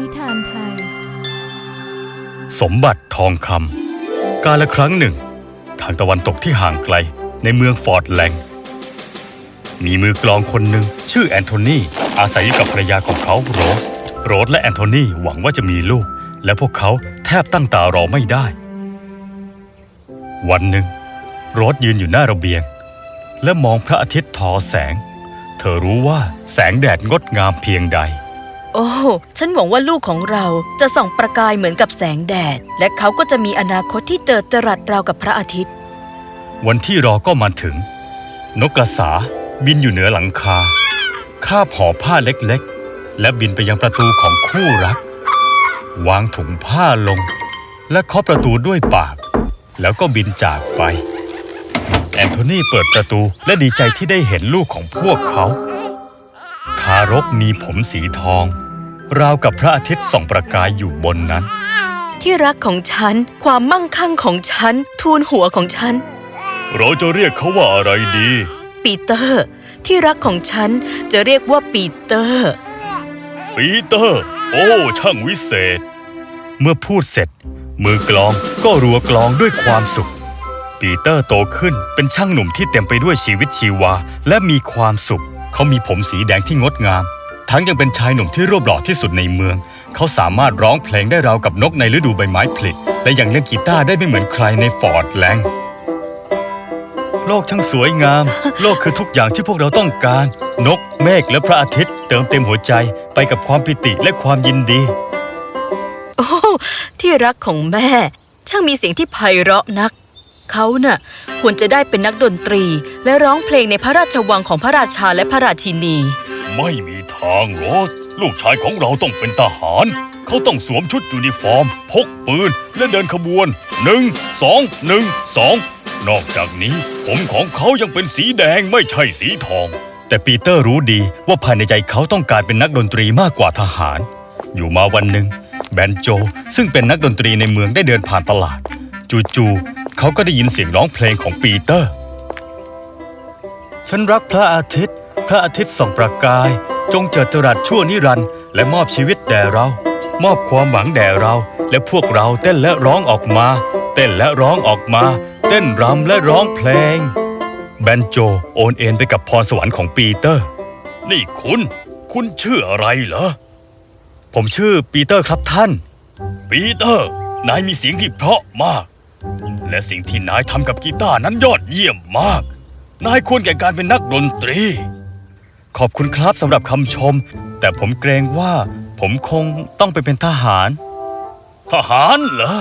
นิทานไทย สมบัติทองคำกาลครั้งหนึ่ง ทางตะวันตกที่ห่างไกลในเมืองฟอร์ดแลงมีมือกลองคนหนึ่งชื่อแอนโทนีอาศัยอยู่กับภรรยาของเขาโรส โรสและแอนโทนีหวังว่าจะมีลูก และพวกเขาแทบตั้งตารอไม่ได้ วันหนึ่ง โรสยืนอยู่หน้าระเบียง และมองพระอาทิตย์ทอแสง เธอรู้ว่าแสงแดดงดงามเพียงใด โอ้ ฉันหวังว่าลูกของเราจะส่องประกายเหมือนกับแสงแดด และเขาก็จะมีอนาคตที่เจิดจรัสราวกับพระอาทิตย์ วันที่รอก็มาถึง นกกระสาบินอยู่เหนือหลังคา คาบห่อผ้าเล็กๆ และบินไปยังประตูของคู่รัก วางถุงผ้าลง และเคาะประตูด้วยปาก แล้วก็บินจากไป แอนโทนีเปิดประตูและดีใจที่ได้เห็นลูกของพวกเขาทารกมีผมสีทอง ราวกับพระอาทิตย์ส่องประกายอยู่บนนั้น ที่รักของฉัน ความมั่งคั่งของฉัน ทูลหัวของฉัน เราจะเรียกเขาว่าอะไรดี ปีเตอร์ ที่รักของฉันจะเรียกว่าปีเตอร์ ปีเตอร์ โอ้ ช่างวิเศษ เมื่อพูดเสร็จ มือกลองก็รัวกลองด้วยความสุข ปีเตอร์โตขึ้นเป็นช่างหนุ่มที่เต็มไปด้วยชีวิตชีวา และมีความสุข เขามีผมสีแดงที่งดงาม ทั้งยังเป็นชายหนุ่มที่รูปหล่อที่สุดในเมือง เขาสามารถร้องเพลงได้ราวกับนกในฤดูใบไม้ผลิและยังเล่นกีตาร์ได้ไม่เหมือนใครในฟอร์ดแลงโลกช่างสวยงาม โลกคือทุกอย่างที่พวกเราต้องการ นกเมฆและพระอาทิตย์ เติมเต็มหัวใจไปกับความปิติและความยินดี โอ้ที่รักของแม่ ช่างมีเสียงที่ไพเราะนัก เขาเน่ะควรจะได้เป็นนักดนตรี และร้องเพลงในพระราชวังของพระราชาและพระราชินี ไม่มีทางโรสลูกชายของเราต้องเป็นทหาร เขาต้องสวมชุดยูนิฟอร์ม พกปืน และเดินขบวนหนึ่งสองหนึ่งสองนอกจากนี้ ผมของเขายังเป็นสีแดงไม่ใช่สีทอง แต่ปีเตอร์รู้ดีว่าภายในใจเขาต้องการเป็นนักดนตรีมากกว่าทหาร อยู่มาวันหนึ่งแบนโจ ซึ่งเป็นนักดนตรีในเมืองได้เดินผ่านตลาด จู่ๆเขาก็ได้ยินเสียงร้องเพลงของปีเตอร์ ฉันรักพระอาทิตย์ พระอาทิตย์ส่องประกาย จงเจิดจรัสชั่วนิรันดร์และมอบชีวิตแด่เรา มอบความหวังแด่เรา และพวกเราเต้นและร้องออกมา เต้นและร้องออกมา เต้นรำและร้องเพลง แบนโจโอนเอ็นไปกับพรสวรรค์ของปีเตอร์ นี่คุณ คุณชื่ออะไรเหรอ ผมชื่อปีเตอร์ครับท่าน ปีเตอร์ นายมีเสียงที่เพราะมาก และสิ่งที่นายทำกับกีตาร์นั้นยอดเยี่ยมมาก นายควรแก่การเป็นนักดนตรี ขอบคุณครับสำหรับคำชม แต่ผมเกรงว่าผมคงต้องไปเป็นทหาร ทหารเหรอ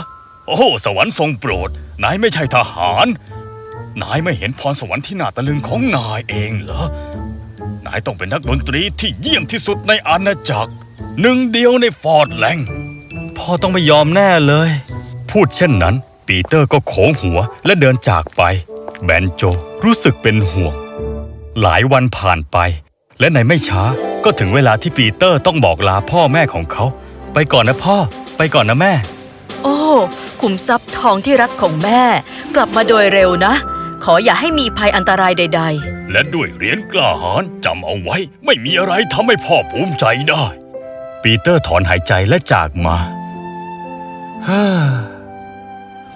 โอ้สวรรค์ทรงโปรด นายไม่ใช่ทหาร นายไม่เห็นพรสวรรค์ที่น่าตะลึงของนายเองเหรอ นายต้องเป็นนักดนตรีที่เยี่ยมที่สุดในอาณาจักร หนึ่งเดียวในฟอร์ดแลงพ่อต้องไม่ยอมแน่เลย พูดเช่นนั้น ปีเตอร์ก็โค้งหัวและเดินจากไป แบนโจรู้สึกเป็นห่วง หลายวันผ่านไป และในไม่ช้าก็ถึงเวลาที่ปีเตอร์ต้องบอกลาพ่อแม่ของเขา ไปก่อนนะพ่อ ไปก่อนนะแม่ โอ้ขุมทรัพย์ทองที่รักของแม่ กลับมาโดยเร็วนะ ขออย่าให้มีภัยอันตรายใดและด้วยเหรียญกล้าหาญจำเอาไว้ ไม่มีอะไรทำให้พ่อภูมิใจได้ ปีเตอร์ถอนหายใจและจากมาฮ่า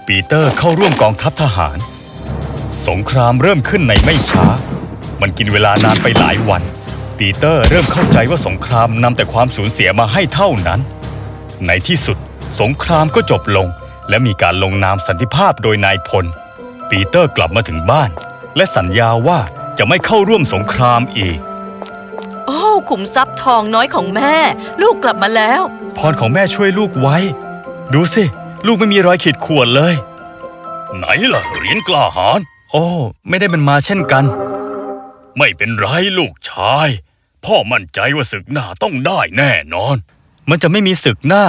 ปีเตอร์เข้าร่วมกองทัพทหาร สงครามเริ่มขึ้นในไม่ช้า มันกินเวลานานไปหลายวัน ปีเตอร์เริ่มเข้าใจว่าสงครามนำแต่ความสูญเสียมาให้เท่านั้น ในที่สุดสงครามก็จบลง และมีการลงนามสันติภาพโดยนายพล ปีเตอร์กลับมาถึงบ้าน และสัญญาว่าจะไม่เข้าร่วมสงครามอีกๆโอ้ขุมทรัพย์ทองน้อยของแม่ ลูกกลับมาแล้ว พรของแม่ช่วยลูกไว้ ดูสิ ลูกไม่มีรอยขีดข่วนเลย ไหนล่ะเหรียญกล้าหาญโอ้ ไม่ได้เป็นมาเช่นกัน ไม่เป็นไรลูกชาย พ่อมั่นใจว่าศึกหน้าต้องได้แน่นอน มันจะไม่มีศึกหน้า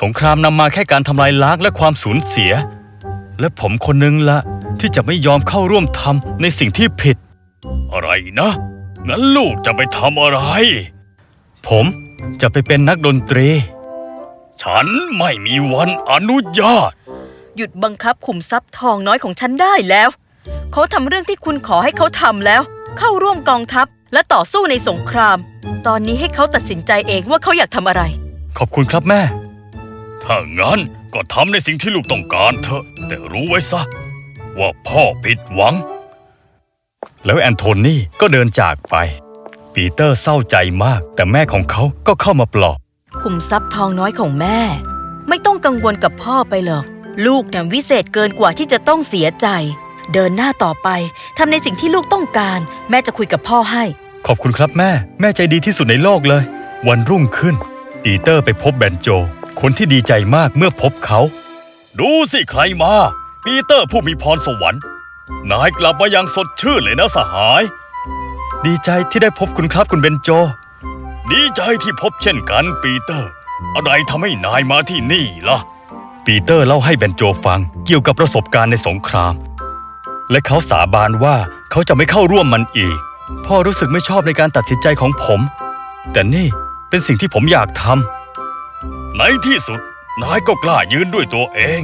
สงครามนำมาแค่การทำลายล้างและความสูญเสีย และผมคนนึงละที่จะไม่ยอมเข้าร่วมทำในสิ่งที่ผิด อะไรนะงั้นลูกจะไปทำอะไร ผมจะไปเป็นนักดนตรี ฉันไม่มีวันอนุญาต หยุดบังคับขุมทรัพย์ทองน้อยของฉันได้แล้ว เขาทำเรื่องที่คุณขอให้เขาทำแล้ว เข้าร่วมกองทัพ และต่อสู้ในสงคราม ตอนนี้ให้เขาตัดสินใจเองว่าเขาอยากทำอะไร ขอบคุณครับแม่ ถ้างั้นก็ทำในสิ่งที่ลูกต้องการเถอะ แต่รู้ไว้ซะ ว่าพ่อผิดหวัง แล้วแอนโทนีก็เดินจากไป ปีเตอร์เศร้าใจมาก แต่แม่ของเขาก็เข้ามาปลอบ ขุมทรัพย์ทองน้อยของแม่ ไม่ต้องกังวลกับพ่อไปหรอก ลูกน่ะวิเศษเกินกว่าที่จะต้องเสียใจ เดินหน้าต่อไปทำในสิ่งที่ลูกต้องการ แม่จะคุยกับพ่อให้ ขอบคุณครับแม่ แม่ใจดีที่สุดในโลกเลย วันรุ่งขึ้น ปีเตอร์ไปพบแบนโจ คนที่ดีใจมากเมื่อพบเขา ดูสิใครมา ปีเตอร์ผู้มีพรสวรรค์ นายกลับมาอย่างสดชื่นเลยนะสหาย ดีใจที่ได้พบคุณครับคุณเบนโจ ดีใจที่พบเช่นกันปีเตอร์ อะไรทำให้นายมาที่นี่ล่ะปีเตอร์เล่าให้เบนโจฟังเกี่ยวกับประสบการณ์ในสงคราม และเขาสาบานว่าเขาจะไม่เข้าร่วมมันอีก พ่อรู้สึกไม่ชอบในการตัดสินใจของผม แต่นี่เป็นสิ่งที่ผมอยากทำในที่สุด นายก็กล้ายืนด้วยตัวเอง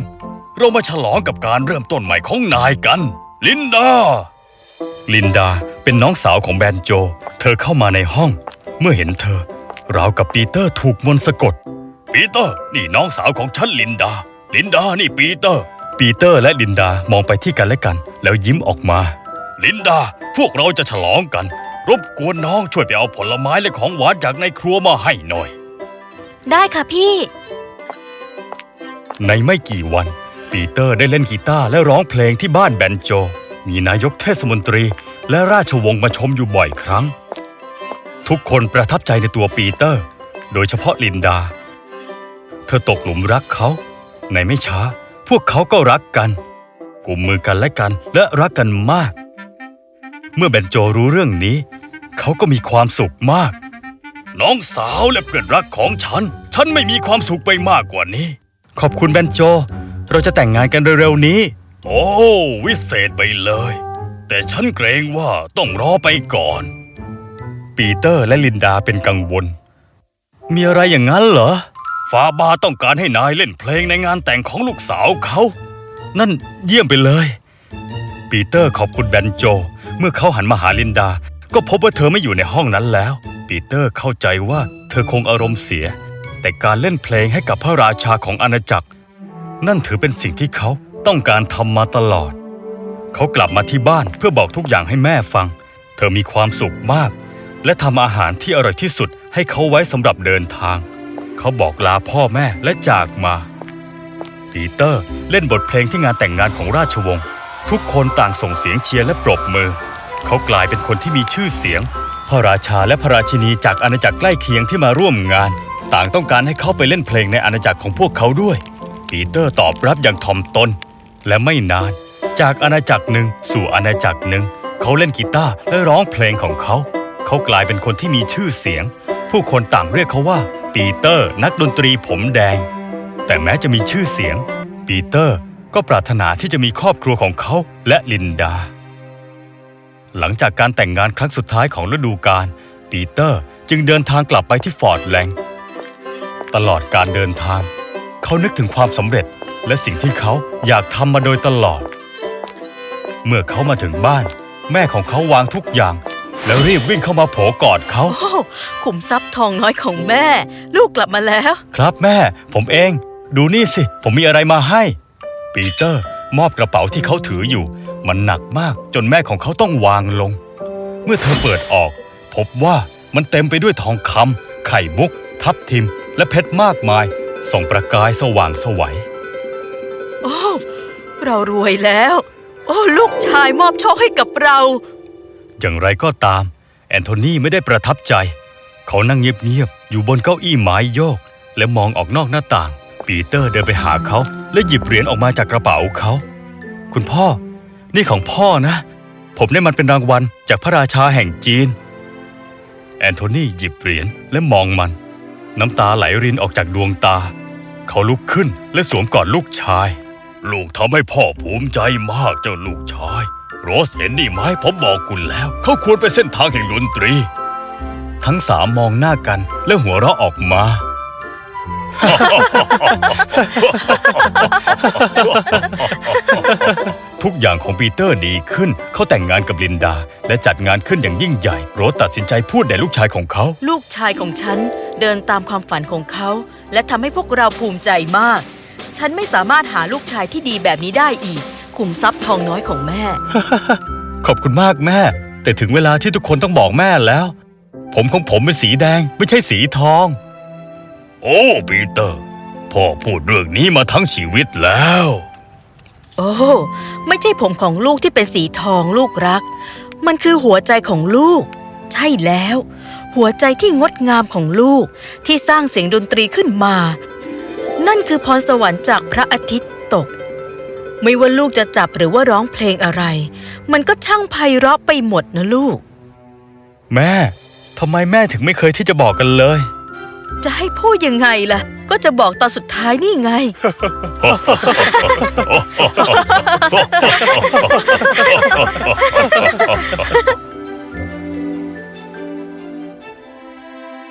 เรามาฉลองกับการเริ่มต้นใหม่ของนายกัน ลินดา ลินดาเป็นน้องสาวของแบนโจ เธอเข้ามาในห้อง เมื่อเห็นเธอ ราวกับปีเตอร์ถูกมนต์สะกด ปีเตอร์ นี่น้องสาวของฉันลินดา ลินดานี่ปีเตอร์ ปีเตอร์และลินดามองไปที่กันและกัน แล้วยิ้มออกมา ลินดา พวกเราจะฉลองกัน รบกวนน้องช่วยไปเอาผลไม้และของหวานจากในครัวมาให้หน่อย ได้ค่ะพี่ ในไม่กี่วัน ปีเตอร์ได้เล่นกีตาร์และร้องเพลงที่บ้านแบนโจ มีนายกเทศมนตรี และราชวงศ์มาชมอยู่บ่อยครั้ง ทุกคนประทับใจในตัวปีเตอร์ โดยเฉพาะลินดา เธอตกหลุมรักเขา ในไม่ช้าพ วกเขาก็รักกันกุมมือกันและกันและรักกันมาก เมื่อแบนโจรู้เรื่องนี้ เขาก็มีความสุขมาก น้องสาวและเพื่อนรักของฉัน ฉันไม่มีความสุขไปมากกว่านี้ ขอบคุณแบนโจ เราจะแต่งงานกันเร็วๆนี้ โอ้วิเศษไปเลย แต่ฉันเกรงว่าต้องรอไปก่อน ปีเตอร์และลินดาเป็นกังวล มีอะไรอย่างนั้นเหรอ ฟาบาต้องการให้นายเล่นเพลงในงานแต่งของลูกสาวเขา นั่นเยี่ยมไปเลย ปีเตอร์ขอบคุณแบนโจ เมื่อเขาหันมาหาลินดา ก็พบว่าเธอไม่อยู่ในห้องนั้นแล้ว ปีเตอร์เข้าใจว่าเธอคงอารมณ์เสีย แต่การเล่นเพลงให้กับพระราชาของอาณาจักร นั่นถือเป็นสิ่งที่เขาต้องการทำมาตลอด เขากลับมาที่บ้านเพื่อบอกทุกอย่างให้แม่ฟัง เธอมีความสุขมาก และทำอาหารที่อร่อยที่สุดให้เขาไว้สำหรับเดินทาง เขาบอกลาพ่อแม่และจากมา ปีเตอร์เล่นบทเพลงที่งานแต่งงานของราชวงศ์ทุกคนต่างส่งเสียงเชียร์และปรบมือ เขากลายเป็นคนที่มีชื่อเสียง พระราชาและพระราชินีจากอาณาจักรใกล้เคียงที่มาร่วมงาน ต่างต้องการให้เขาไปเล่นเพลงในอาณาจักรของพวกเขาด้วย ปีเตอร์ตอบรับอย่างถ่อมตน และไม่นาน จากอาณาจักรหนึ่งสู่อาณาจักรหนึ่ง เขาเล่นกีตาร์และร้องเพลงของเขา เขากลายเป็นคนที่มีชื่อเสียง ผู้คนต่างเรียกเขาว่า ปีเตอร์นักดนตรีผมแดง แต่แม้จะมีชื่อเสียง ปีเตอร์ก็ปรารถนาที่จะมีครอบครัวของเขาและลินดา หลังจากการแต่งงานครั้งสุดท้ายของฤดูกาลปีเตอร์จึงเดินทางกลับไปที่ฟอร์ดแลงตลอดการเดินทาง เขานึกถึงความสำเร็จและสิ่งที่เขาอยากทำมาโดยตลอด เมื่อเขามาถึงบ้าน แม่ของเขาวางทุกอย่าง แล้วรีบวิ่งเข้ามาโผกอดเขา โอ้ขุมทรัพย์ทองน้อยของแม่ ลูกกลับมาแล้ว ครับแม่ ผมเอง ดูนี่สิ ผมมีอะไรมาให้ ปีเตอร์มอบกระเป๋าที่เขาถืออยู่ มันหนักมากจนแม่ของเขาต้องวางลง เมื่อเธอเปิดออก พบว่ามันเต็มไปด้วยทองคำไข่มุก ทับทิม และเพชรมากมาย ส่องประกายสว่างไสวัยโอ้เรารวยแล้ว โอ้ลูกชายมอบโชคให้กับเรา อย่างไรก็ตาม แอนโทนีไม่ได้ประทับใจ เขานั่งเงียบๆอยู่บนเก้าอี้ไม้โยก และมองออกนอกหน้าต่าง ปีเตอร์เดินไปหาเขา และหยิบเหรียญออกมาจากกระเป๋าเขา คุณพ่อ นี่ของพ่อนะ ผมได้มันเป็นรางวัลจากพระราชาแห่งจีน แอนโทนีหยิบเหรียญและมองมัน น้ำตาไหลรินออกจากดวงตา เขาลุกขึ้นและสวมกอดลูกชาย ลูกทำให้พ่อภูมิใจมากเจ้าลูกชาย โรสเห็นนี่ไหมผมบอกคุณแล้ว เขาควรไปเส้นทางแห่งดนตรี ทั้งสามมองหน้ากันและหัวเราะออกมา ทุกอย่างของปีเตอร์ดีขึ้น เขาแต่งงานกับลินดา และจัดงานขึ้นอย่างยิ่งใหญ่ โรสตัดสินใจพูดแด่ลูกชายของเขา ลูกชายของฉันเดินตามความฝันของเขา และทำให้พวกเราภูมิใจมาก ฉันไม่สามารถหาลูกชายที่ดีแบบนี้ได้อีก คุมทรัพย์ทองน้อยของแม่ ขอบคุณมากแม่ แต่ถึงเวลาที่ทุกคนต้องบอกแม่แล้ว ผมของผมเป็นสีแดงไม่ใช่สีทอง โอ้ปีเตอร์ พ่อพูดเรื่องนี้มาทั้งชีวิตแล้ว โอ้ไม่ใช่ผมของลูกที่เป็นสีทองลูกรัก มันคือหัวใจของลูก ใช่แล้ว หัวใจที่งดงามของลูกที่สร้างเสียงดนตรีขึ้นมา นั่นคือพรสวรรค์จากพระอาทิตย์ตก ไม่ว่าลูกจะจับหรือว่าร้องเพลงอะไร มันก็ช่างไพเราะไปหมดนะลูก แม่ทำไมแม่ถึงไม่เคยที่จะบอกกันเลย จะให้พูดยังไงล่ะ ก็จะบอกตอนสุดท้ายนี่ไง